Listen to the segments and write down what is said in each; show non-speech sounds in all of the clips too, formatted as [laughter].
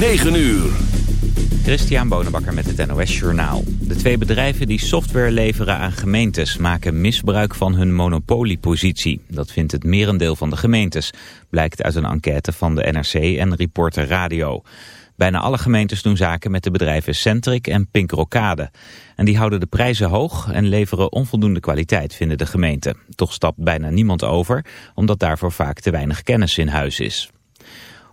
9 uur. Christian Bonenbakker met het NOS Journaal. De twee bedrijven die software leveren aan gemeentes maken misbruik van hun monopoliepositie. Dat vindt het merendeel van de gemeentes, blijkt uit een enquête van de NRC en Reporter Radio. Bijna alle gemeentes doen zaken met de bedrijven Centric en Pink Rokade. En die houden de prijzen hoog en leveren onvoldoende kwaliteit, vinden de gemeenten. Toch stapt bijna niemand over, omdat daarvoor vaak te weinig kennis in huis is.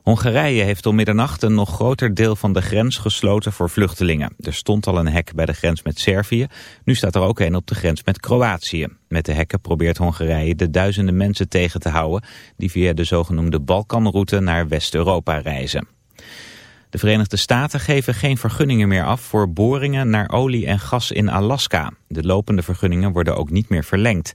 Hongarije heeft om middernacht een nog groter deel van de grens gesloten voor vluchtelingen. Er stond al een hek bij de grens met Servië. Nu staat er ook een op de grens met Kroatië. Met de hekken probeert Hongarije de duizenden mensen tegen te houden... die via de zogenoemde Balkanroute naar West-Europa reizen. De Verenigde Staten geven geen vergunningen meer af voor boringen naar olie en gas in Alaska. De lopende vergunningen worden ook niet meer verlengd.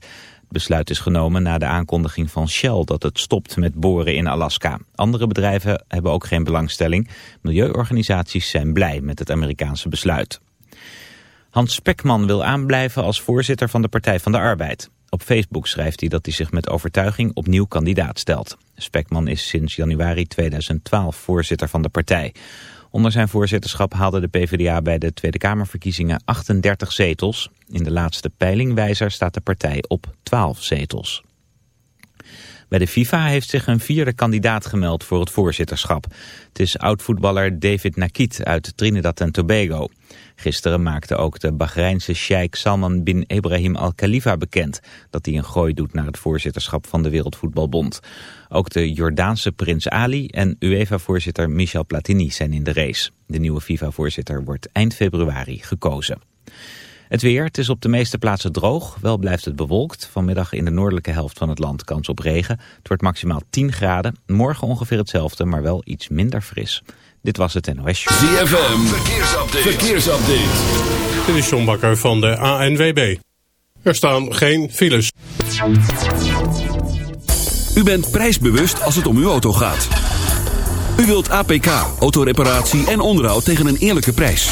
Besluit is genomen na de aankondiging van Shell dat het stopt met boren in Alaska. Andere bedrijven hebben ook geen belangstelling. Milieuorganisaties zijn blij met het Amerikaanse besluit. Hans Spekman wil aanblijven als voorzitter van de Partij van de Arbeid. Op Facebook schrijft hij dat hij zich met overtuiging opnieuw kandidaat stelt. Spekman is sinds januari 2012 voorzitter van de partij. Onder zijn voorzitterschap haalde de PvdA bij de Tweede Kamerverkiezingen 38 zetels. In de laatste peilingwijzer staat de partij op 12 zetels. Bij de FIFA heeft zich een vierde kandidaat gemeld voor het voorzitterschap. Het is oud-voetballer David Nakit uit Trinidad en Tobago. Gisteren maakte ook de Bahreinse sheik Salman bin Ibrahim Al Khalifa bekend... dat hij een gooi doet naar het voorzitterschap van de Wereldvoetbalbond. Ook de Jordaanse prins Ali en UEFA-voorzitter Michel Platini zijn in de race. De nieuwe FIFA-voorzitter wordt eind februari gekozen. Het weer, het is op de meeste plaatsen droog. Wel blijft het bewolkt. Vanmiddag in de noordelijke helft van het land kans op regen. Het wordt maximaal 10 graden. Morgen ongeveer hetzelfde, maar wel iets minder fris. Dit was het NOS Show. ZFM, verkeersupdate. verkeersupdate. Dit is John Bakker van de ANWB. Er staan geen files. U bent prijsbewust als het om uw auto gaat. U wilt APK, autoreparatie en onderhoud tegen een eerlijke prijs.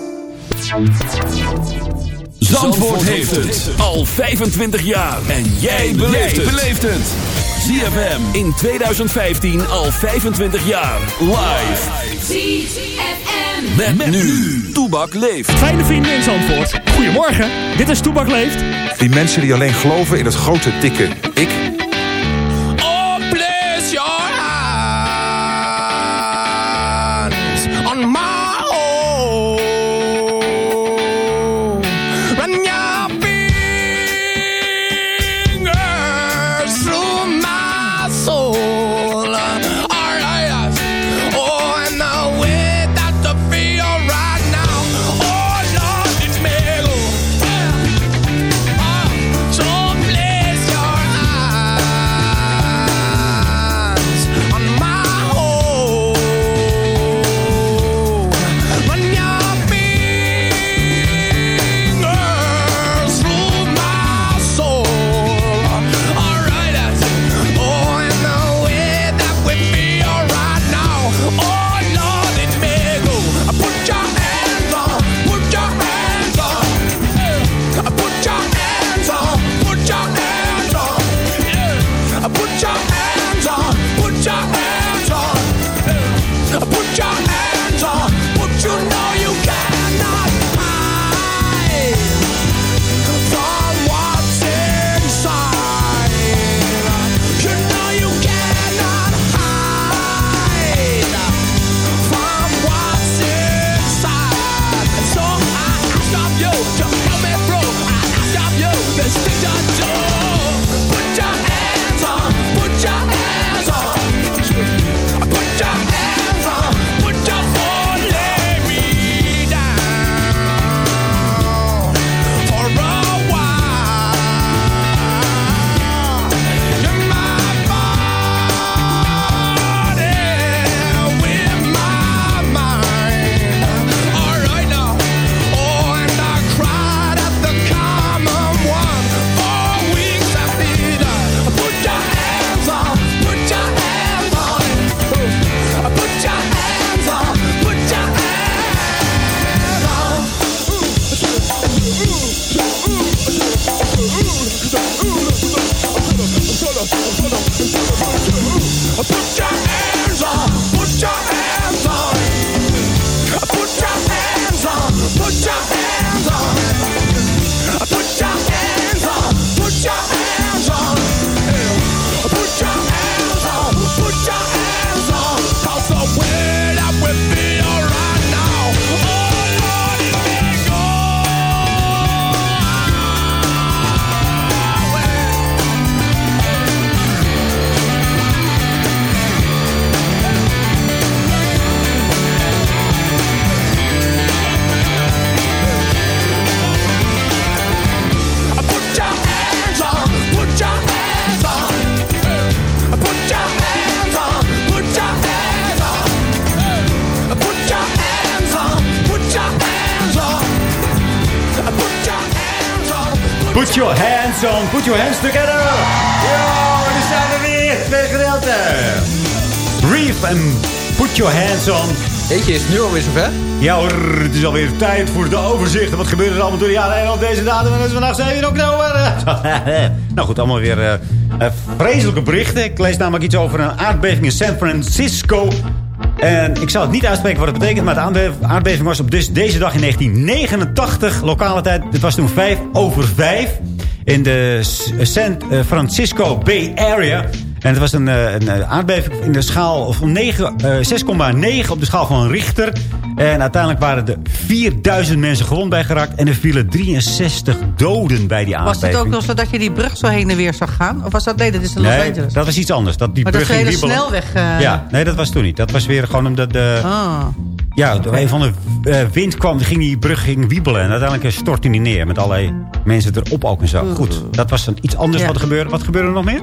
Zandvoort heeft het al 25 jaar. En jij beleeft het. ZFM in 2015 al 25 jaar. Live. ZFM. Met, met nu. Toebak leeft. Fijne vrienden in Zandvoort. Goedemorgen. Dit is Toebak Leeft. Die mensen die alleen geloven in het grote, dikke ik. Your hands on, put your hands together. Yo, daar zijn we weer. Tweede gedeelte. Reef en put your hands on. Weet je, is het nu alweer zover? Ja hoor, het is alweer tijd voor de overzicht. Wat gebeurt er allemaal door de jaren heen op deze datum? En is vandaag 7 oktober. [laughs] nou goed, allemaal weer eh, eh, vreselijke berichten. Ik lees namelijk iets over een aardbeving in San Francisco. En ik zal het niet uitspreken wat het betekent. Maar de aardbe- aardbeving was op dus deze dag in 1989. Lokale tijd, dit was toen 5 over 5. In de San eh, Francisco Bay Area. En het was een, eh, een eh, aardbeving in de schaal van negen, eh, 6,9 op de schaal van Richter. En uiteindelijk waren er 4000 mensen gewond bij geraakt. En er vielen 63 doden bij die Was aardbeving. het ook nog zo dat je die brug zo heen en weer zag gaan? Of was dat... Nee, dat is in Los Nee, Angeles. dat was iets anders. Dat die Maar dat brug is een hele snelweg. Ja, nee, dat was toen niet. Dat was weer gewoon omdat de... Ah. Ja, een van de eh, wind kwam, ging die brug ging wiebelen. En uiteindelijk stortte die neer met allerlei mensen erop ook en zo. Goed, dat was dan iets anders Ja. wat er gebeurde. Wat gebeurde er nog meer?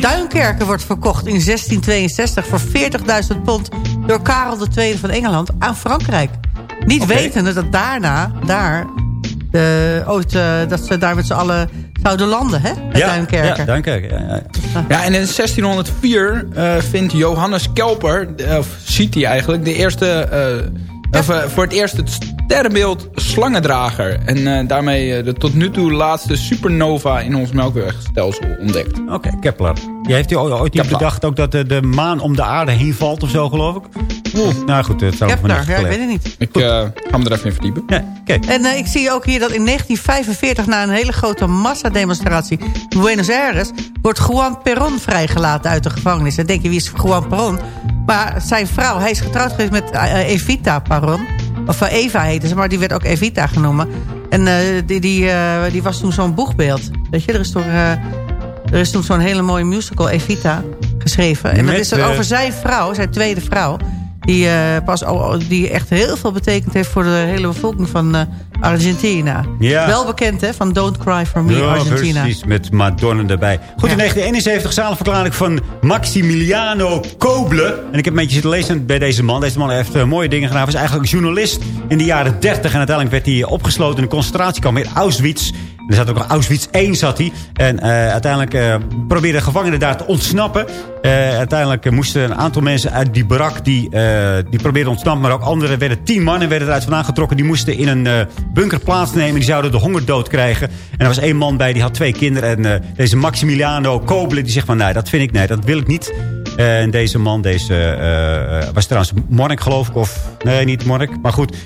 Duinkerken wordt verkocht in 1662 voor 40.000 pond... door Karel II van Engeland aan Frankrijk. Niet wetende dat daarna, daar... ooit, eh, dat ze daar met z'n allen zouden landen, hè? Bij Duinkerken. Ja, Duinkerken. Ja, ja. Ja, en in 1604 eh, vindt Johannes Kelper, of ziet hij eigenlijk, de eerste, eh, of, eh, voor het eerst het sterrenbeeld Slangendrager. En eh, daarmee eh, de tot nu toe laatste supernova in ons melkwegstelsel ontdekt. Oké, Kepler. Ja, heeft u ooit ooit niet Kepler. bedacht ook dat de, de maan om de aarde heen valt of zo, geloof ik? Nou goed, dat zou ik ja, ik weet het niet. Ik eh, ga me er even in verdiepen. Ja. En eh, ik zie ook hier dat in 1945... na een hele grote massademonstratie in Buenos Aires... wordt Juan Perón vrijgelaten uit de gevangenis. Dan denk je, wie is Juan Perón? Maar zijn vrouw, hij is getrouwd geweest met eh, Evita Perón. Of Eva heette ze, maar die werd ook Evita genoemd. En eh, die, die, eh, die was toen zo'n boegbeeld. Weet je, er is, toch, eh, er is toen zo'n hele mooie musical, Evita, geschreven. En dat is er over zijn vrouw, zijn tweede vrouw... Die, eh, pas, die echt heel veel betekend heeft voor de hele bevolking van eh, Argentina. Ja. Wel bekend hè, van Don't Cry For Me Ja, Argentina. precies, met Madonna erbij. Goed, in Ja. 1971 zalenverklaring van Maximiliano Koble. En ik heb een beetje zitten lezen bij deze man. Deze man heeft eh, mooie dingen gedaan. Hij was eigenlijk journalist in de jaren 30. En uiteindelijk werd hij opgesloten in een concentratiekamp in Auschwitz. En er zat ook nog Auschwitz 1 zat hij. En eh, uiteindelijk eh probeerden gevangenen daar te ontsnappen. Eh, uiteindelijk moesten een aantal mensen uit die barak... die, die probeerden ontsnappen. Maar ook anderen werden tien mannen werden eruit vandaan getrokken. Die moesten in een bunker plaatsnemen. Die zouden de hongerdood krijgen. En er was één man bij, die had twee kinderen. En deze Maximiliano Kobele, die zegt van... nee, dat vind ik, nee, dat wil ik niet. Eh, en deze man, deze eh, eh, was trouwens monnik geloof ik. Of, nee, niet monnik. Maar goed,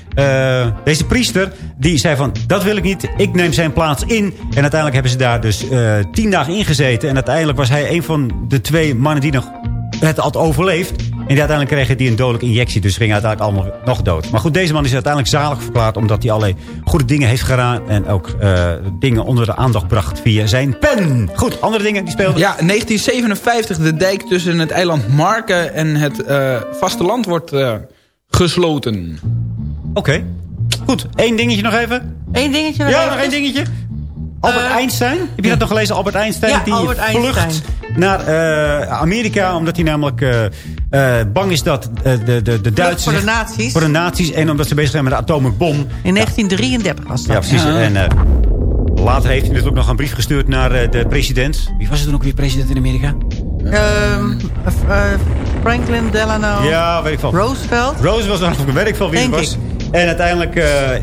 deze priester, die zei van... dat wil ik niet, ik neem zijn plaats in. En uiteindelijk hebben ze daar dus tien dagen ingezeten. En uiteindelijk was hij een van de twee mannen die nog het had overleefd. En die uiteindelijk kreeg hij een dodelijke injectie. Dus ging uiteindelijk allemaal nog dood. Maar goed, deze man is uiteindelijk zalig verklaard... omdat hij allerlei goede dingen heeft gedaan... en ook eh, dingen onder de aandacht bracht via zijn pen. Goed, andere dingen die speelden. Ja, 1957 de dijk tussen het eiland Marken en het eh, vasteland wordt eh, gesloten. Oké. Goed, één dingetje nog even. Eén dingetje nog Ja, even. nog één dingetje. Albert Einstein. Heb je dat nog gelezen? Albert Einstein. Ja, die Albert vlucht Einstein. Naar eh, Amerika. Omdat hij namelijk eh, eh, bang is dat de, de, de Duitsers... voor de nazi's. Voor de nazi's. En omdat ze bezig zijn met de atomenbom. In 1933 was dat. Ja, precies. Ja. En eh, later heeft hij dus ook nog een brief gestuurd naar eh, de president. Wie was het dan ook weer president in Amerika? Ehm, eh, Franklin Delano Ja, weet ik veel. Roosevelt. Roosevelt was nog weet ik veel wie was. En uiteindelijk, eh,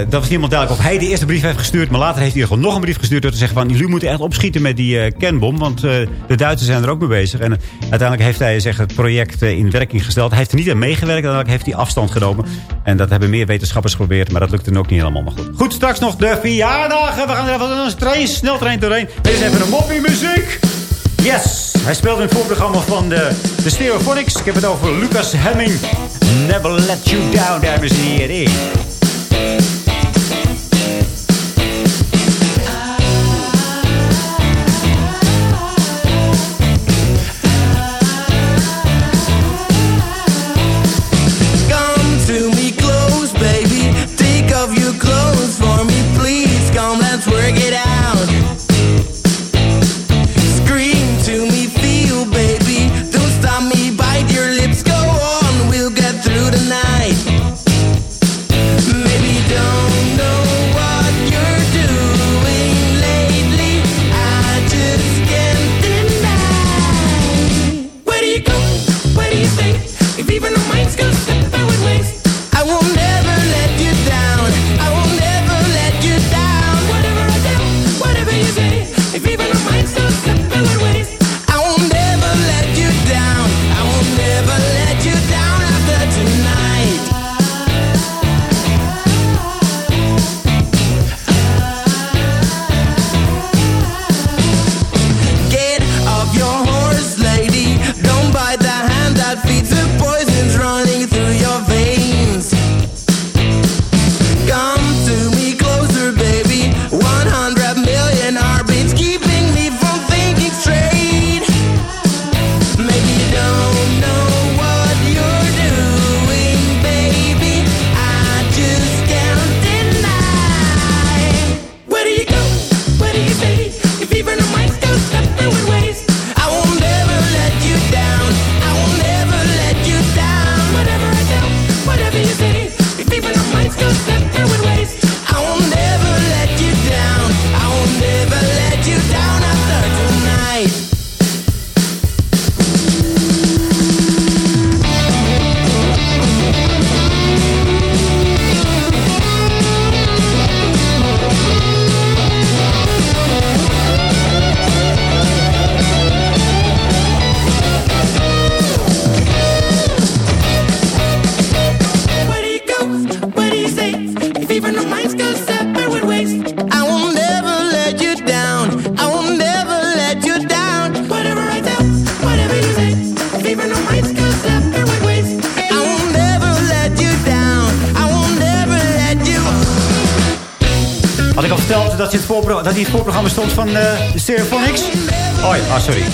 eh, dat was niemand duidelijk of hij de eerste brief heeft gestuurd. Maar later heeft hij gewoon nog een brief gestuurd door te zeggen van... jullie moeten echt opschieten met die eh, kernbom, want de Duitsers zijn er ook mee bezig. En uiteindelijk heeft hij zeg, het project in werking gesteld. Hij heeft er niet aan meegewerkt, uiteindelijk heeft hij afstand genomen. En dat hebben meer wetenschappers geprobeerd, maar dat lukte ook niet helemaal. Maar goed, goed straks nog de verjaardagen. We gaan er even een train, sneltrein doorheen. Dit is even een moppie muziek. Yes! Hij speelt in het voorprogramma van de, de Stereophonics. Ik heb het over Lucas Hemming. Never let you down, dames en heren.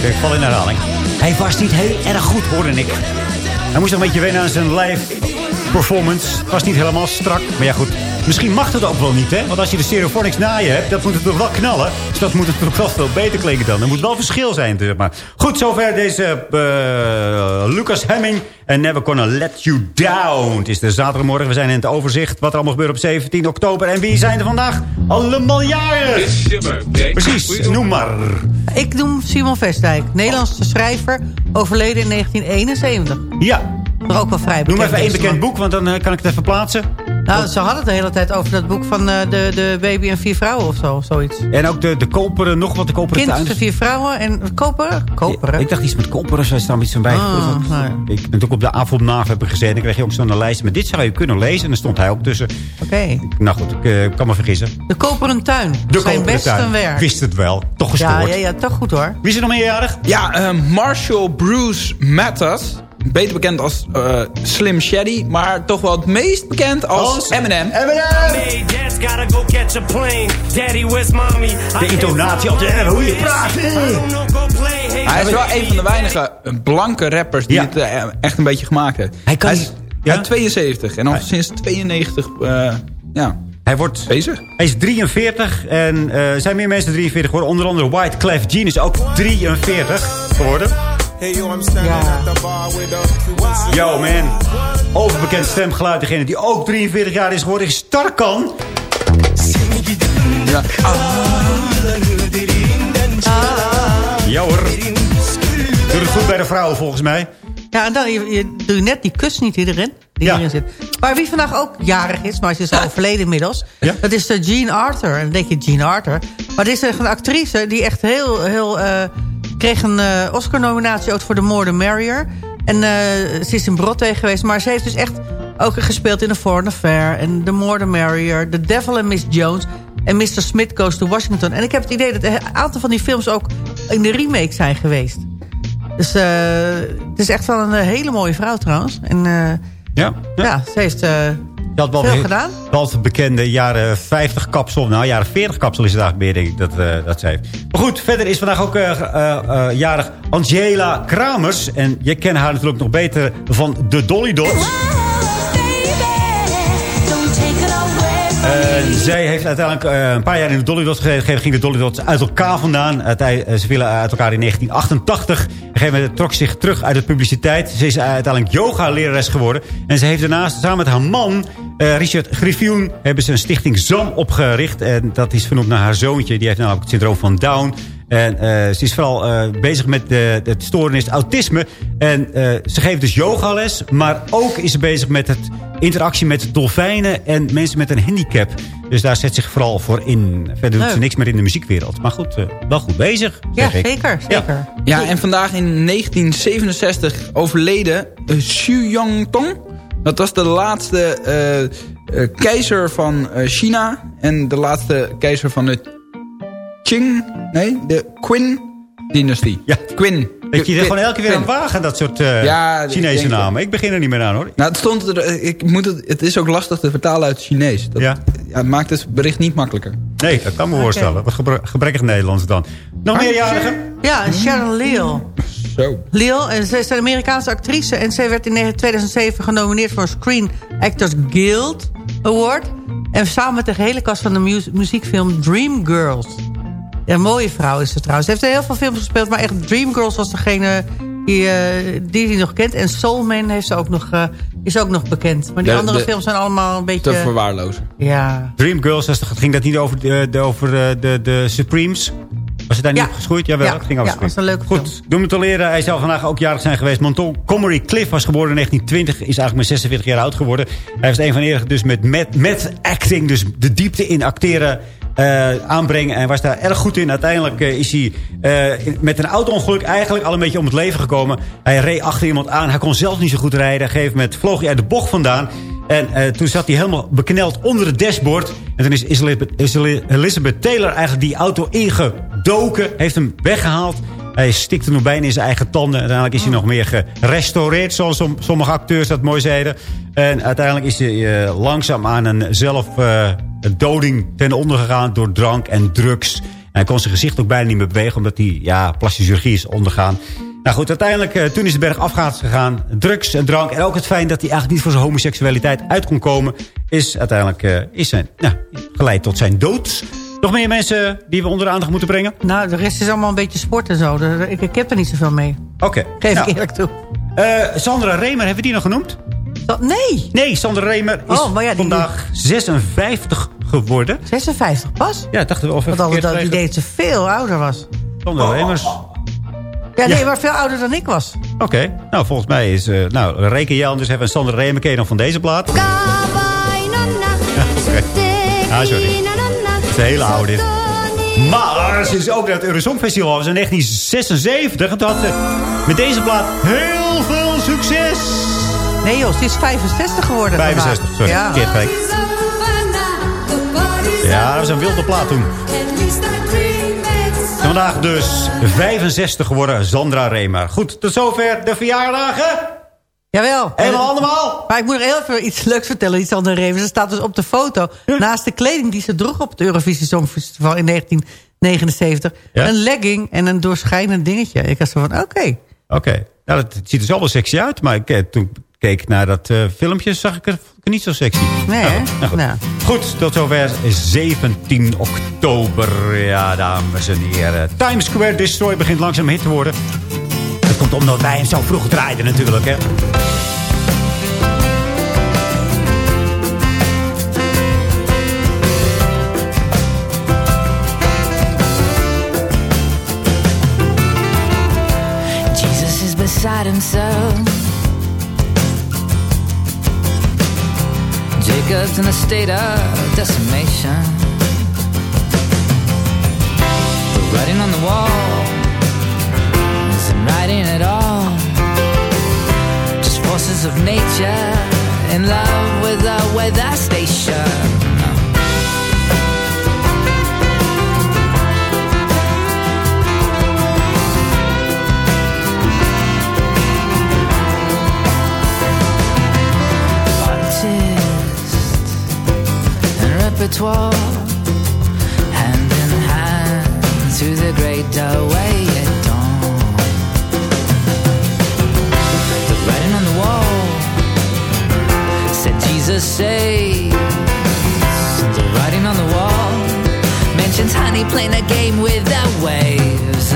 Ik val in herhaling. Hij was niet heel erg goed, hoorde ik. Hij moest nog een beetje wennen aan zijn live performance. Was niet helemaal strak. Maar ja, goed. Misschien mag het ook wel niet, hè? Want als je de Stereophonics na je hebt, dat moet het toch wel knallen. Dus dat moet het toch wel veel beter klinken dan. Er moet wel verschil zijn, zeg maar. Goed, zover deze eh, Lucas Hemming. En Never Gonna Let You Down. Het is de zaterdagmorgen. We zijn in het overzicht. Wat er allemaal gebeurt op 17 oktober. En wie zijn er vandaag? Allemaal jaren. Precies, noem maar. Ik noem Simon Vestdijk, Nederlandse schrijver, overleden in 1971. Ja. Maar ook wel vrij Noem bekend. even één bekend boek, want dan eh, kan ik het even plaatsen. Nou, ze hadden het de hele tijd over dat boek van eh, de, de baby en vier vrouwen of zo, of zoiets. En ook de, de koperen, nog wat de koperen Kind, tuin. de vier vrouwen en koperen? Koperen? Ik dacht iets met koperen, zo is daar iets van bij. Ah, nou ja. Ik ben ook op de avondnaaf hebben gezeten. Dan kreeg je ook zo'n lijst. Maar dit zou je kunnen lezen. En dan stond hij ook tussen. Oké. Nou goed, ik eh, kan me vergissen. De koperen tuin. De Zijn koperen best tuin. een werk. Wist het wel. Toch ja, gestoord. ja, ja, toch goed hoor. Wie is er nog meerjarig? Ja, eh, Marshall Bruce Mathers. Beter bekend als eh, Slim Shady. Maar toch wel het meest bekend als, Als Eminem. De intonatie altijd. en Hoe je praat. Hij is wel een van de weinige blanke rappers die Ja. het eh, echt een beetje gemaakt heeft. Hij kan is niet- ja? ja, 72 en al Hij- sinds 92 eh, ja, Hij wordt... bezig. Hij is 43 en eh, er zijn meer mensen 43 geworden. Onder andere White Clef Jean is ook 43 geworden. Ja. Yo man, overbekend stemgeluid. Degene die ook 43 jaar is geworden is Tarkan. Ja. Ja hoor. Doet het goed bij de vrouwen volgens mij. Ja, en dan je, je, doe je net die kus niet erin, die Ja. erin zit. Maar wie vandaag ook jarig is, maar ze is al overleden inmiddels... Ja. dat is de Jean Arthur. En dan denk je Jean Arthur. Maar dit is een actrice die echt heel... heel eh, kreeg een eh, Oscar-nominatie ook voor The More the Merrier. En eh, ze is in Broadway geweest. Maar ze heeft dus echt ook gespeeld in The Foreign Affair... en The More the Merrier, The Devil and Miss Jones... en Mr. Smith Goes to Washington. En ik heb het idee dat een aantal van die films ook in de remake zijn geweest. Dus eh, het is echt wel een hele mooie vrouw trouwens. En Ja. ja. ze heeft Je had wel veel gedaan. Wel het bekende jaren 50 kapsel. Nou, jaren 40 kapsel is het eigenlijk meer, denk ik, dat, eh, dat ze heeft. Maar goed, verder is vandaag ook eh, eh, jarig Angela Kramers. En je kent haar natuurlijk nog beter van de Dolly Dots. En zij heeft uiteindelijk een paar jaar in de Dolly Dots gegeven. Ging de Dolly Dots uit elkaar vandaan. Uitei- ze vielen uit elkaar in 1988. Op een gegeven moment trok ze zich terug uit de publiciteit. Ze is uiteindelijk yoga-lerares geworden. En ze heeft daarnaast samen met haar man, eh, Richard Griffioen... hebben ze een stichting ZAM opgericht. En dat is vernoemd naar haar zoontje. Die heeft namelijk het syndroom van Down. En eh, ze is vooral eh, bezig met de, het stoornis autisme. En eh, ze geeft dus yogales. Maar ook is ze bezig met het interactie met dolfijnen en mensen met een handicap. Dus daar zet ze zich vooral voor in. Verder doet ze niks meer in de muziekwereld. Maar goed, wel goed bezig, Ja, zeker. zeker. Ja, en vandaag in 1967 overleden uh, Xu Yangtong. Dat was de laatste eh, eh, keizer van eh, China. En de laatste keizer van de Qing... Nee, de Qin-dynastie. Ja. Qin. Dat je er gewoon elke keer aan wagen, dat soort eh, Ja, ik Chinese namen. Ik begin er niet meer aan, hoor. Nou, het stond er... Ik moet het, het is ook lastig te vertalen uit het Chinees. Dat, Ja. ja. het maakt het bericht niet makkelijker. Nee, dat kan me voorstellen. Wat gebre- gebrekkig Nederlands dan. Nog meerjarigen? Ja, Sharon Leal. Zo. Leal, en zij is een Amerikaanse actrice. En zij werd in 2007 genomineerd voor een Screen Actors Guild Award. En samen met de gehele kast van de mu muziekfilm Dreamgirls. Ja, een mooie vrouw is ze trouwens. Ze heeft heel veel films gespeeld, maar echt Dreamgirls was degene die, eh die die nog kent. En Soul Man heeft ze ook nog, eh, is ook nog bekend. Maar die De- andere de- films zijn allemaal een beetje... Te verwaarlozen. ja, Dreamgirls, ging dat niet over de, de, over de, de, de Supremes? Was het daar niet Ja. op geschoeid? Jawel, Ja. het ging over Ja, een leuke Goed, film. doen we te leren. Hij zou vandaag ook jarig zijn geweest. Montgomery Cliff was geboren in 1920. Is eigenlijk maar 46 jaar oud geworden. Hij was een van de enigen dus met met, met acting. Dus de diepte in acteren eh, aanbrengen. En was daar erg goed in. Uiteindelijk eh, is hij eh, in- met een auto-ongeluk eigenlijk al een beetje om het leven gekomen. Hij reed achter iemand aan. Hij kon zelf niet zo goed rijden. Op een gegeven moment vloog hij uit de bocht vandaan. En toen zat hij helemaal bekneld onder het dashboard. En toen is Elizabeth, Elizabeth Taylor eigenlijk die auto ingedoken. Heeft hem weggehaald. Hij stikte nog bijna in zijn eigen tanden. Uiteindelijk is hij nog meer gerestaureerd, zoals som- sommige acteurs dat mooi zeiden. En uiteindelijk is hij eh, langzaam aan een zelfdoding ten onder gegaan door drank en drugs. En hij kon zijn gezicht ook bijna niet meer bewegen, omdat hij ja, plastische chirurgie is ondergaan. Nou goed, uiteindelijk, eh, toen is de berg afgaans gegaan. Drugs en drank. En ook het feit dat hij eigenlijk niet voor zijn homoseksualiteit uit kon komen... is uiteindelijk eh, is zijn, nou, geleid tot zijn dood. Nog meer mensen die we onder de aandacht moeten brengen? nou, de rest is allemaal een beetje sport en zo. Ik, ik heb er niet zoveel mee. Oké. [laughs] Geef Nou, ik eerlijk toe. eh, Sandra Remer, hebben we die nog genoemd? Dat- nee, Nee, Sandra Remer is Oh, die- vandaag 56 geworden. 56 pas. Ja, dachten we of Want altijd dat idee dat ze veel ouder was. Sandra Remers. Ja, nee, Ja. maar veel ouder dan ik was. Oké, nou volgens mij is... eh, nou, reken jij anders even Sandra Remer. Ken je nog van deze plaat? [laughs] Ja. Ah, sorry. Het is een hele oude dit. Maar ze is ook naar het Eurosong Festival. Dat was in 1976. En toen had ze met deze plaat heel veel succes. Nee joh, ze is 65 geworden. 65, vandaag. sorry. Ja. Verkeerd gelijk. Ja, dat was een wilde plaat toen. Vandaag dus 65 geworden, Sandra Remer. Goed, tot zover de verjaardagen. Jawel. Helemaal allemaal. Maar ik moet nog heel even iets leuks vertellen. Iets aan Reven. Ze staat dus op de foto. Naast de kleding die ze droeg op het Eurovisie Songfestival in 1979. Ja? Een legging en een doorschijnend dingetje. Ik was zo van, oké. Oké, nou, dat het ziet er zo wel sexy uit. Maar ik, eh, toen ik keek naar dat eh, filmpje, zag ik er niet zo sexy. Nee, Nou, goed, nou goed. Nou. Goed, tot zover 17 oktober. Ja, dames en heren. Times Square Destroy begint langzaam hit te worden. Komt omdat wij hem zo vroeg draaiden natuurlijk, hè. Jesus is beside himself. Jacob's in a state of decimation. The writing on the wall isn't at all. Just forces of nature in love with a weather station. repertoire Hand in hand through the great doorway writing on the wall. Said Jesus saves. The writing on the wall mentions honey playing a game with the waves.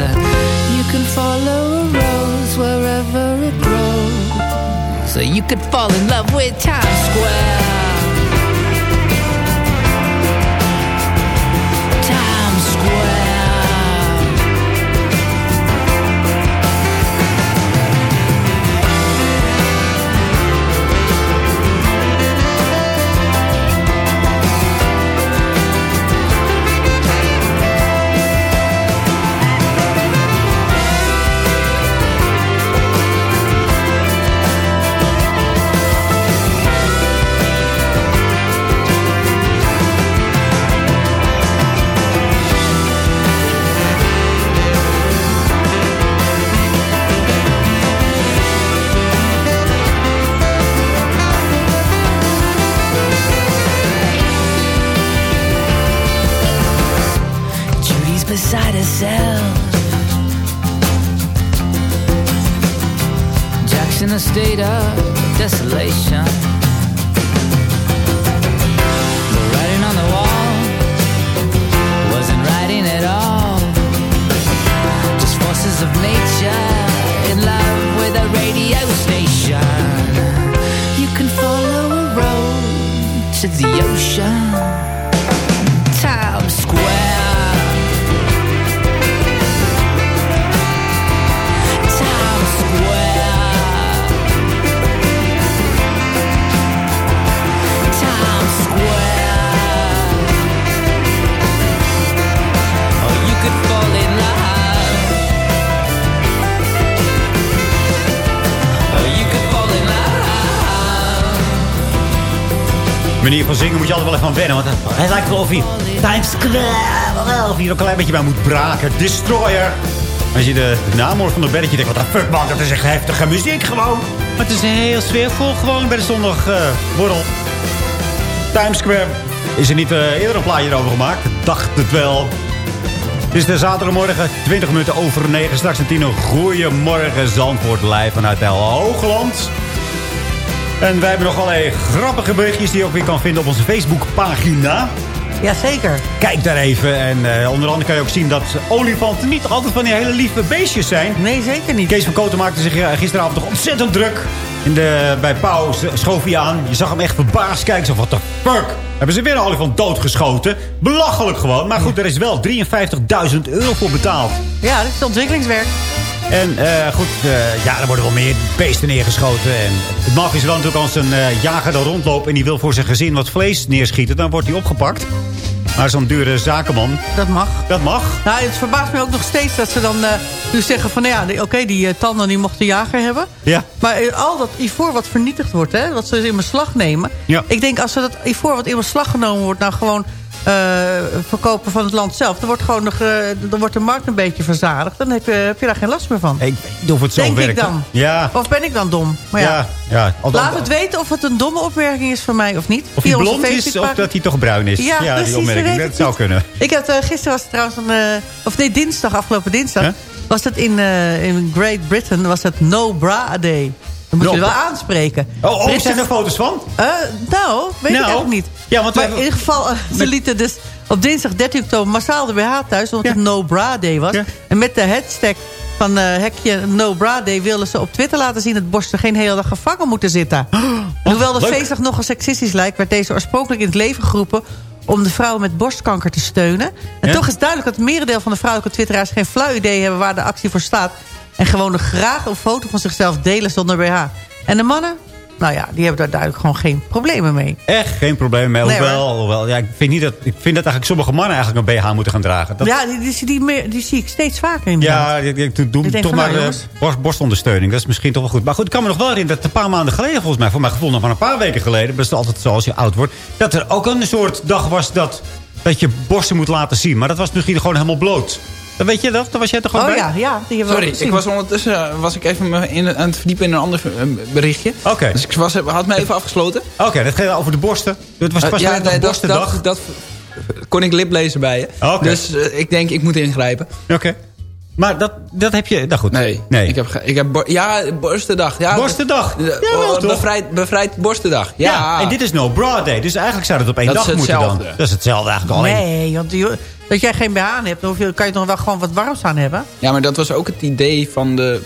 You can follow a rose wherever it grows. So you could fall in love with Times Square state of desolation. The writing on the wall wasn't writing at all. Just forces of nature in love with a radio station. You can follow a road to the ocean. Manier van zingen moet je altijd wel even aan wennen. Want hij lijkt wel of hij Times Square, of hij er ook een klein beetje bij moet braken. Destroyer. Als je de, de naam hoort van het belletje, denk je, wat de fuck man, dat is echt heftige muziek gewoon. Maar het is heel sfeervol gewoon bij de zondagborrel. Times Square. Is er niet eh, eerder een plaatje over gemaakt? Dacht het wel. Het is de zaterdagmorgen, 20 minuten over 9. Straks een tien uur. Goedemorgen Zandvoort live vanuit El Hoogland. En wij hebben nog allerlei grappige berichtjes die je ook weer kan vinden op onze Facebookpagina. Jazeker. Kijk daar even. En eh, onder andere kan je ook zien dat olifanten niet altijd van die hele lieve beestjes zijn. Nee, zeker niet. Kees van Koten maakte zich eh, gisteravond toch ontzettend druk. In de, bij Pauw schoof hij aan. Je zag hem echt verbaasd kijken. Zo, what the fuck? Hebben ze weer een olifant doodgeschoten? Belachelijk gewoon. Maar goed, er is wel 53.000 euro voor betaald. Ja, dat is ontwikkelingswerk. En eh, goed, eh, ja, er worden wel meer beesten neergeschoten. En het mag is wel natuurlijk als een eh, jager er rondloopt... en die wil voor zijn gezin wat vlees neerschieten... dan wordt hij opgepakt. Maar zo'n dure zakenman, Dat mag. dat mag. Nou, het verbaast me ook nog steeds dat ze dan nu zeggen van... nou ja, oké, die tanden die mocht de jager hebben. Ja. Maar al dat ivoor wat vernietigd wordt, hè, wat ze dus in beslag nemen... Ja. ik denk als ze dat ivoor wat in beslag genomen wordt... nou gewoon verkopen van het land zelf... dan wordt, gewoon nog, eh, dan wordt de markt een beetje verzadigd. Dan heb je, heb je daar geen last meer van. Ik weet niet of het zo denk werkt. ik dan. Ja, Of ben ik dan dom? Maar ja, ja, ja. Laat het weten of het een domme opmerking is van mij of niet. Of hij blond is of dat hij toch bruin is. Ja, precies, die opmerking. Dat het zou kunnen. Ik had, eh, gisteren was het trouwens een... eh, of nee, dinsdag, afgelopen dinsdag... Huh? was het in, eh, in Great Britain was het No Bra Day. Dan moet je wel aanspreken. Oh, oh Britten- zijn er foto's van? Eh, nou, weet ik Nou, eigenlijk niet. ja, want we maar hebben- in ieder geval, eh, ze lieten dus op dinsdag 13 oktober massaal de BH thuis... omdat Ja. het No Bra Day was. Ja. En met de hashtag van eh hekje No Bra Day... wilden ze op Twitter laten zien dat borsten geen hele dag gevangen moeten zitten. En Hoewel de leuk. feestdag nogal seksistisch lijkt... werd deze oorspronkelijk in het leven geroepen... om de vrouwen met borstkanker te steunen. En Ja? toch is duidelijk dat het merendeel van de vrouwelijke twitteraars... geen flauw idee hebben waar de actie voor staat... En gewoon graag een foto van zichzelf delen zonder BH. En de mannen? Nou ja, die hebben daar duidelijk gewoon geen problemen mee. Echt geen probleem mee. Hoewel, hoewel ja, ik, vind niet dat, ik vind dat eigenlijk sommige mannen eigenlijk een BH moeten gaan dragen. Dat, Ja, die, die, die, meer- die zie ik steeds vaker inderdaad. Ja, ik, ik, doe, toch maar nou, eh, borst, borstondersteuning. Dat is misschien toch wel goed. Maar goed, ik kan me nog wel herinneren dat een paar maanden geleden... volgens mij, voor mijn gevoel nog maar een paar weken geleden... dat is altijd zo als je oud wordt... dat er ook een soort dag was dat, dat je borsten moet laten zien. Maar dat was misschien gewoon helemaal bloot. Dan weet je dat? Dan was jij toch gewoon Oh bij? ja, ja, die Sorry, ik was ondertussen eh, was ik even me in, aan het verdiepen in een ander eh, berichtje. Oké. Dus ik was, had me even afgesloten. Oké, dat ging over de borsten. Het was, Eh, was ja, nee, dat, borstendag. dat, dat kon ik liplezen bij je. Oké. Dus eh, ik denk, ik moet ingrijpen. Oké. Maar dat, dat heb je... Nou goed. Nee, Nee. Ik heb, ik heb bo- ja, borstendag. Ja, Borstendag. de- Jawel, oh, toch? bevrijd, bevrijd borstendag. Ja, Ja, en dit is No Bra Day. Dus eigenlijk zou het op één Dat dag moeten dan. Dat is hetzelfde eigenlijk alleen. Nee, want die- dat jij geen BH aan hebt, dan hoef je- kan je toch wel gewoon wat warms aan hebben? ja, maar dat was ook het idee van de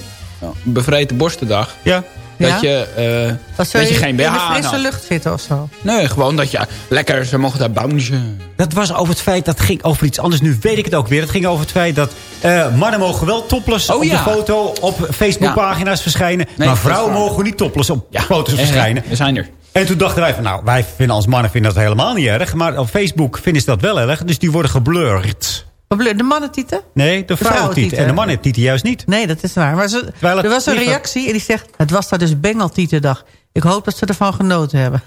bevrijde borstendag. Ja. Ja? Dat je, eh, Dat, dat je geen in BH de aan frisse had. lucht zitten of zo. Nee, gewoon dat je lekker, ze mochten daar boungen. Dat was over het feit, dat ging over iets anders. Nu weet ik het ook weer. Het ging over het feit dat eh, mannen mogen wel topless Oh, op ja. de foto op Facebookpagina's verschijnen. Nee, maar vrouwen mogen niet topless op Ja, foto's verschijnen. We zijn er. En toen dachten wij van, nou, wij vinden als mannen vinden dat helemaal niet erg. Maar op Facebook vinden ze dat wel erg. Dus die worden geblurred. De mannentieten? Nee, de vrouwentieten. vrouwentieten. En de mannentieten juist niet. Nee, dat is waar. Maar ze, er was een reactie en die zegt... het was daar dus Bengaltietendag. Ik hoop dat ze ervan genoten hebben.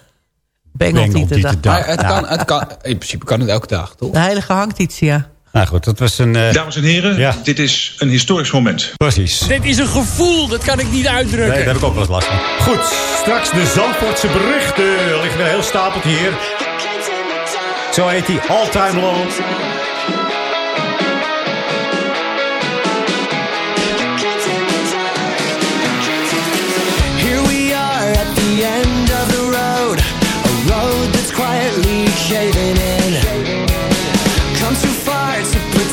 Bengaltietendag. Bengaltietendag. Maar het Ja. kan, het kan, in principe kan het elke dag, toch? De heilige hangtitia. Nou goed, dat was een... eh, Dames en heren, Ja. dit is een historisch moment. Precies. Dit is een gevoel, dat kan ik niet uitdrukken. Nee, daar heb ik ook wel eens last van. Goed, straks de Zandvoortse berichten. Er ligt weer een heel stapeltje hier. Zo heet hij, All Time Low.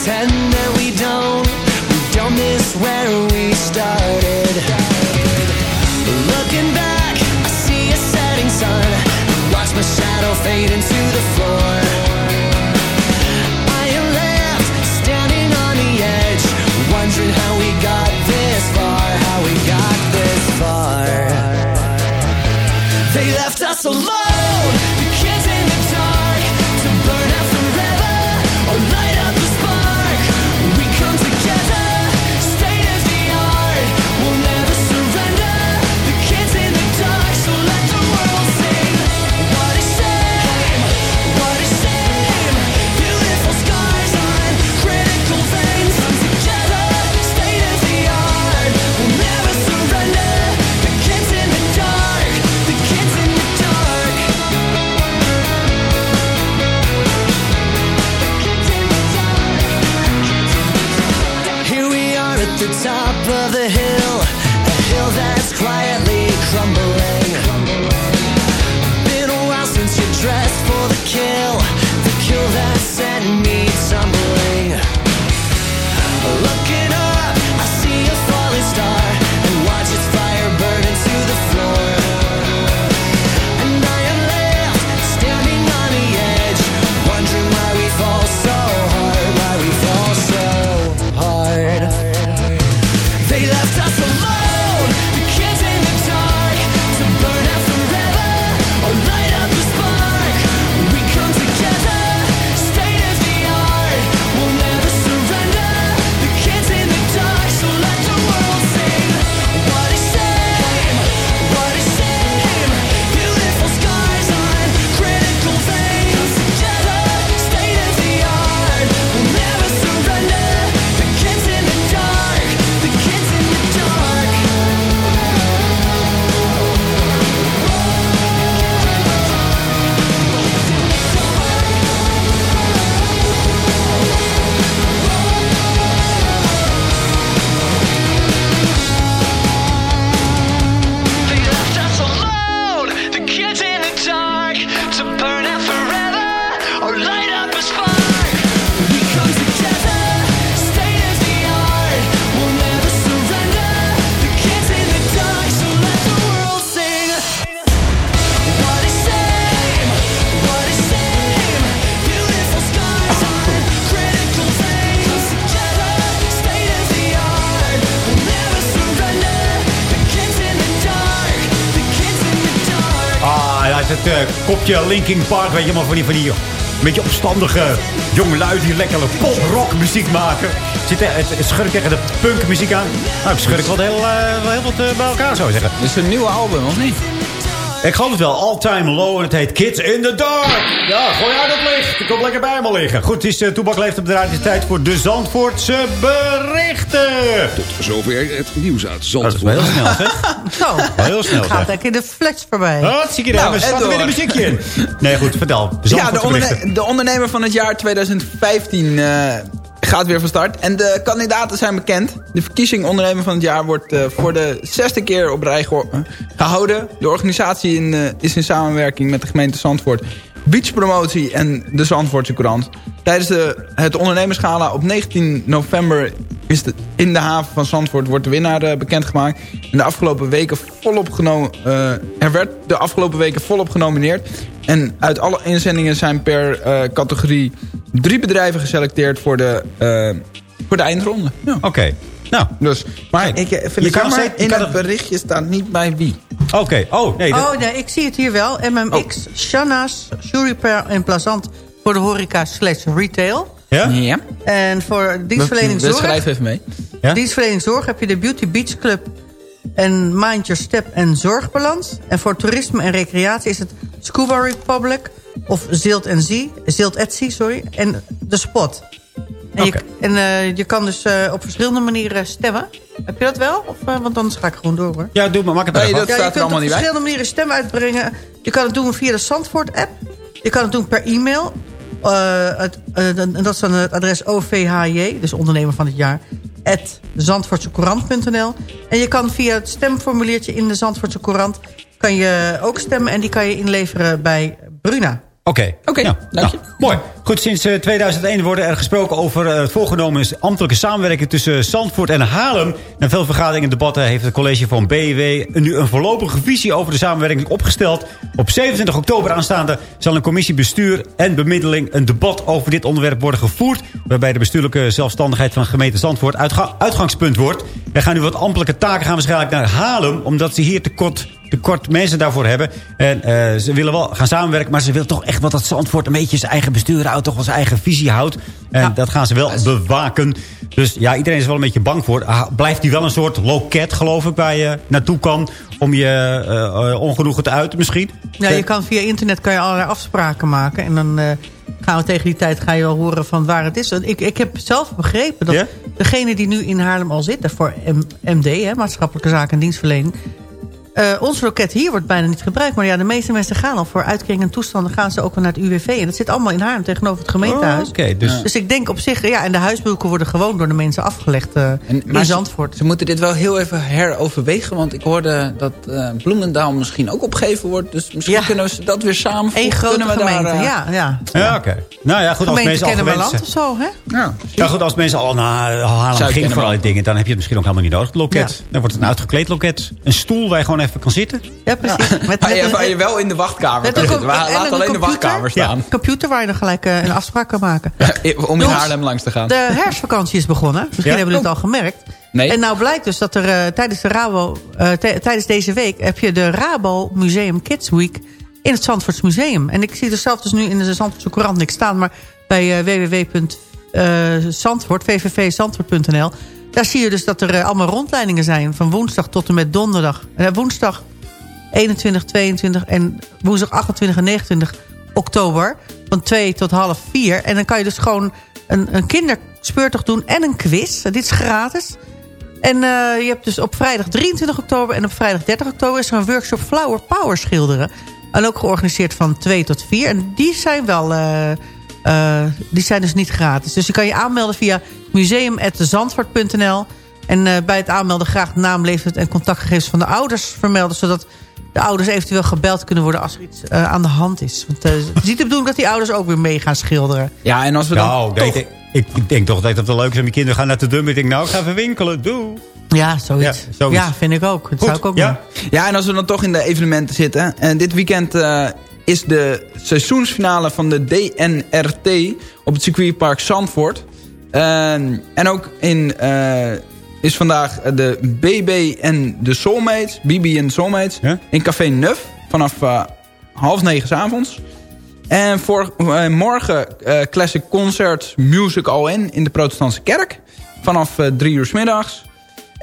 Pretend that we don't, we don't miss where we started. Het eh, kopje Linkin Park. Weet je, maar van die, van die een beetje opstandige jongelui die lekkere pop-rock muziek maken. Zit het, het schurkt tegen de punkmuziek aan. Nou, ik schurk wel heel, eh, heel wat eh, bij elkaar, zou ik zeggen. Dit is een nieuwe album, of niet? Ik geloof het wel. All Time Low. En het heet Kids in the Dark. Ja, gooi uit het licht. Ik kom lekker bij me liggen. Goed, het is uh, Toebak leeft op de radio. Tijd voor de Zandvoortse berichten. Tot zover het nieuws uit Dat is wel Zandvoort. heel snel, zeg. [laughs] Zo, Wel heel snel, gaat lekker de flex voorbij. Hartstikke idee. Nou, er en staat er weer een muziekje in. [laughs] Nee, goed, vertel. De Ja, de, Zandvoortse onderne- berichten. de ondernemer van het jaar 2015 eh, gaat weer van start. En de kandidaten zijn bekend. De verkiezing ondernemer van het jaar wordt eh, voor de zesde keer op rij eh, gehouden. De organisatie in, eh, is in samenwerking met de gemeente Zandvoort. Beachpromotie en de Zandvoortse Courant. Tijdens de, het ondernemerschala op 19 november is de, in de haven van Zandvoort wordt de winnaar eh, bekendgemaakt. En de afgelopen weken volop eh, er werd de afgelopen weken volop genomineerd. En uit alle inzendingen zijn per eh, categorie drie bedrijven geselecteerd voor de, voor de eindronde. Ja. Oké. Nou, Dus, maar ik vind Je het jammer, steeds- in het- berichtje staat niet bij wie. Oké. Oh, nee. dat- Oh nee, ik zie het hier wel. MMX, Shanna's, Juriper en Plazant voor de horeca slash retail. ja? Ja. En voor dienstverlening We zorg, schrijven even mee. Ja? dienstverlening zorg heb je de Beauty Beach Club en Mind Your Step en Zorgbalans. En voor toerisme en recreatie is het Scuba Republic of Zilt en Zee, Zilt at Sea, sorry, en de Spot. En, Oké. je, en eh, je kan dus eh, op verschillende manieren stemmen. Heb je dat wel? Of, eh, want anders ga ik gewoon door hoor. Ja, doe maar. Maak het Nee, dat-. Ja, je staat er kunt allemaal op niet bij. verschillende manieren stemmen uitbrengen. Je kan het doen via de Zandvoort-app. Je kan het doen per e-mail. Het, en dat is dan het adres OVHJ, dus ondernemer van het jaar, at zandvoortsecourant.nl. En je kan via het stemformuliertje in de Zandvoortse Courant... kan je ook stemmen en die kan je inleveren bij Bruna. Oké. Oké, Ja, dank je. nou, mooi. Goed, sinds eh, 2001 worden er gesproken over eh, het voorgenomen ambtelijke samenwerking tussen Zandvoort en Haarlem. Na veel vergaderingen en debatten heeft het college van BW nu een voorlopige visie over de samenwerking opgesteld. Op 27 oktober aanstaande zal een commissie bestuur en bemiddeling een debat over dit onderwerp worden gevoerd. Waarbij de bestuurlijke zelfstandigheid van de gemeente Zandvoort uitga- uitgangspunt wordt. Er gaan nu wat ambtelijke taken gaan waarschijnlijk naar Haarlem, omdat ze hier tekort tekort mensen daarvoor hebben. En eh, ze willen wel gaan samenwerken, maar ze willen toch echt wat dat Zandvoort een beetje zijn eigen bestuur houdt. Toch wel zijn eigen visie houdt. En Ja. dat gaan ze wel bewaken. Dus ja, iedereen is wel een beetje bang voor. Ah, Blijft die wel een soort loket, geloof ik, waar je naartoe kan om je eh, eh, ongenoegen te uiten misschien? Ja, je kan via internet kan je allerlei afspraken maken. En dan eh, gaan we tegen die tijd ga je wel horen van waar het is. Ik, ik heb zelf begrepen dat Ja? degene die nu in Haarlem al zitten... voor M- MD, hè, maatschappelijke zaken en dienstverlening... eh, ons loket hier wordt bijna niet gebruikt. Maar ja, de meeste mensen gaan al voor uitkeringen en toestanden... gaan ze ook wel naar het UWV. En dat zit allemaal in Haarlem tegenover het gemeentehuis. Oh, Oké, dus... Dus ik denk op zich... Ja, en de huisboeken worden gewoon door de mensen afgelegd eh, En, in ze, Zandvoort. ze moeten dit wel heel even heroverwegen. Want ik hoorde dat eh, Bloemendaal misschien ook opgegeven wordt. Dus misschien Ja. kunnen we dat weer samen Eén grote kunnen we gemeente, daar, ja. ja. Ja, oké. Nou ja, goed, als Gemeente mensen al gewend zijn... of zo, hè? Ja, Ja, goed, als mensen al naar Haarlem gingen voor Zuid-Kennemerland. allerlei dingen... dan heb je het misschien ook helemaal niet nodig, het loket. Ja. Dan wordt het een uitgekleed loket. Een stoel waar je gewoon even kan zitten. Ja, precies. Met, Waar je, met- waar je wel in de wachtkamer kan zitten. een alleen de wachtkamer staan. Een computer waar je dan gelijk eh, een afspraak kan maken. Om in Haarlem langs te gaan. De herfstvakantie is begonnen. Misschien Ja? hebben jullie het al gemerkt. Nee. En nou blijkt dus dat er eh, tijdens, de Rabo, eh, tijdens deze week... heb je de Rabo Museum Kids Week in het Zandvoorts Museum. En ik zie er zelf dus nu in de Zandvoortse Courant niks staan... maar bij uh, www.zandvoort. daar zie je dus dat er eh, allemaal rondleidingen zijn... van woensdag tot en met donderdag. Eh, woensdag 21, 22 en woensdag 28 en 29 oktober. Van 2 tot half 4. En dan kan je dus gewoon een, een kinderspeurtocht doen en een quiz. Dit is gratis. En eh, je hebt dus op vrijdag 23 oktober en op vrijdag 30 oktober... is er een workshop Flower Power schilderen. En ook georganiseerd van 2 tot 4. En die zijn wel... eh, eh, die zijn dus niet gratis. Dus je kan je aanmelden via museum.zandvoort.nl. En eh, bij het aanmelden graag naam, leeftijd en contactgegevens van de ouders vermelden... zodat de ouders eventueel gebeld kunnen worden als er iets eh, aan de hand is. Want eh, het is niet de bedoeling dat die ouders ook weer mee gaan schilderen. Ja, en als we dan Nou, toch... ik, ik, ik denk toch dat het wel leuk is om je kinderen gaan naar de dummen. Ik denk, nou, ik ga even winkelen. Doe. Ja, zoiets. Ja, zoiets. Ja, vind ik ook. Dat Goed, zou ik ook ja? doen. Ja, en als we dan toch in de evenementen zitten. En dit weekend eh, is de seizoensfinale van de DNRT op het circuitpark Zandvoort. En- en ook in, eh, is vandaag de BB en de Soulmates. BB en Soulmates. Ja? In Café Neuf. Vanaf eh half negen 's avonds. En voor, eh, morgen Classic Concert Music All In in de protestantse kerk. Vanaf drie uur 's middags.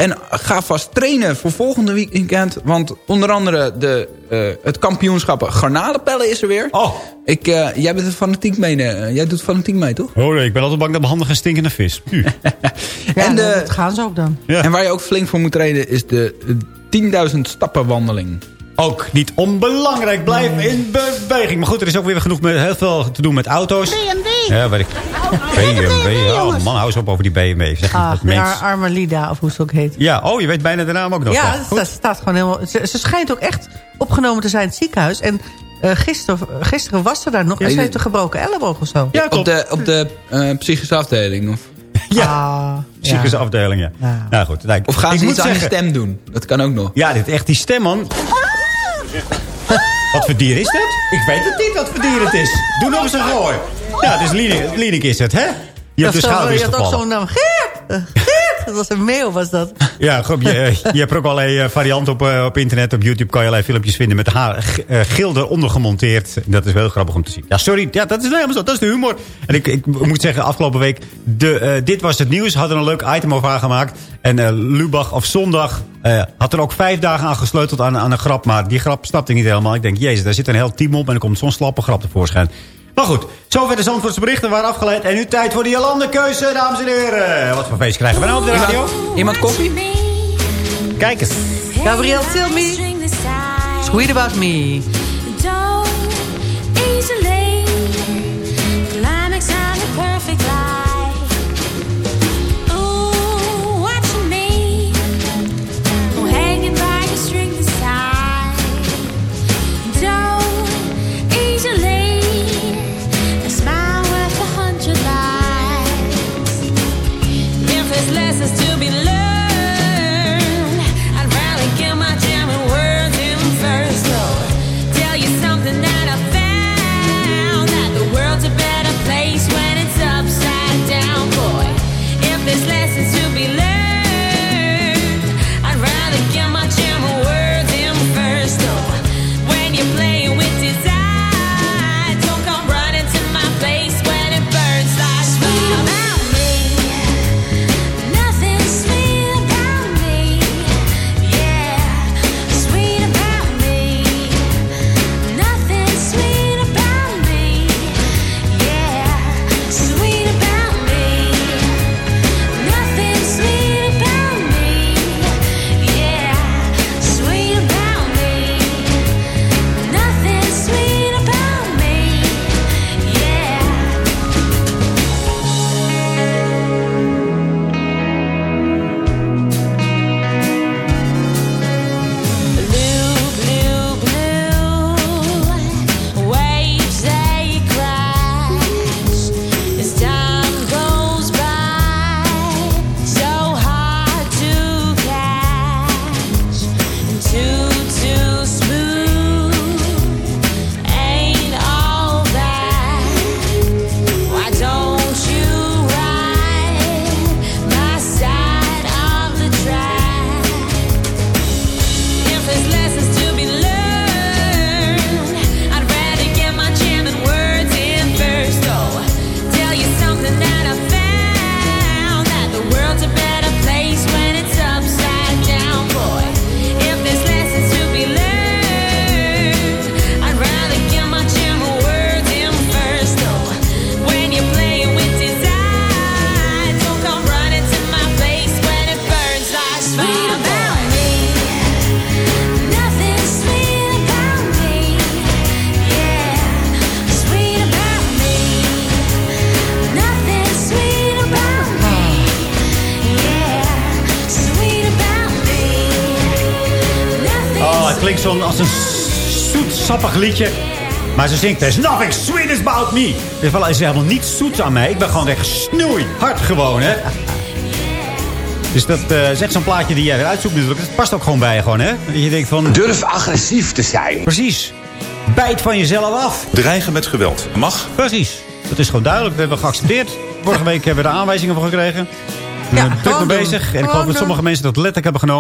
En ga vast trainen voor volgende weekend. Want onder andere de, eh, het kampioenschap garnalenpellen is er weer. Oh. Ik, eh, jij bent er fanatiek mee. eh, jij doet fanatiek mee, toch? Oh nee, ik ben altijd bang dat mijn handen gaan stinken naar vis. [laughs] Ja, en, de, dat gaan ze ook dan. en waar je ook flink voor moet trainen is de eh, 10.000 stappenwandeling. Ook niet onbelangrijk. Blijf in beweging. Maar goed, er is ook weer genoeg met, heel veel te doen met auto's. BMW. Ja, weet ik. BMW. Oh man, hou eens op over die BMW. Zeg Ah, dat de mens. Ar Armalida, of hoe ze ook heet. Ja, oh, je weet bijna de naam ook nog. Ja, wel. ze staat, ze staat gewoon helemaal... Ze, ze schijnt ook echt opgenomen te zijn in het ziekenhuis. En eh, gisteren, gisteren was ze daar nog. En Ja, ze je- heeft een gebroken elleboog of zo. Ja, op de, op de eh, psychische afdeling. Of, [laughs] Ja, Ah, psychische ja. afdeling, ja. Ja. Nou goed. nou, of gaan ik ze moet iets aan stem doen? Dat kan ook nog. Ja, dit echt die stem, man. Wat voor dier is dat? Ik weet het niet wat voor dier het is. Doe nog eens een gooi. Ja, dus Lienik, is het, hè? Je hebt de Dat zo- schouder is je had ook zo'n naam. Geert! Eh, Geert! Dat was een meeuw, was dat. Ja, goed, je, [laughs] je hebt er ook allerlei eh, varianten op, eh, op internet. Op YouTube kan je allerlei filmpjes vinden met haar eh, gil eronder gemonteerd. Dat is wel heel grappig om te zien. Ja, sorry. Ja, dat is nou helemaal zo. Dat is de humor. En ik, ik moet zeggen, afgelopen week... De, dit was het nieuws. Hadden een leuk item over haar gemaakt. En Lubach of zondag had er ook vijf dagen aan gesleuteld aan, aan een grap. Maar die grap snapte ik niet helemaal. Ik denk, jezus, daar zit een heel team op. En er komt zo'n slappe grap tevoorschijn. Maar goed, zover de Zandvoortse berichten waren afgeleid. En nu tijd voor de Jolande-keuze, dames en heren. Wat voor feest krijgen we nou op de radio? Iemand koffie? Kijk eens. Gabriel, tell me. Sweet about me. Liedje. Maar ze zingt, there's nothing sweet about me. Er is helemaal niets zoets aan mij. Ik ben gewoon echt snoei. Hard gewoon, hè. [laughs] Dus dat eh, is echt zo'n plaatje die jij weer uitzoekt natuurlijk. Het past ook gewoon bij je gewoon, hè. Dat je denkt van... Durf agressief te zijn. Precies. Bijt van jezelf af. Dreigen met geweld. Mag. Precies. Dat is gewoon duidelijk. Dat hebben we geaccepteerd. Vorige week hebben we er aanwijzingen voor gekregen. We zijn druk mee bezig. En ik geloof dat sommige mensen dat letterlijk hebben genomen.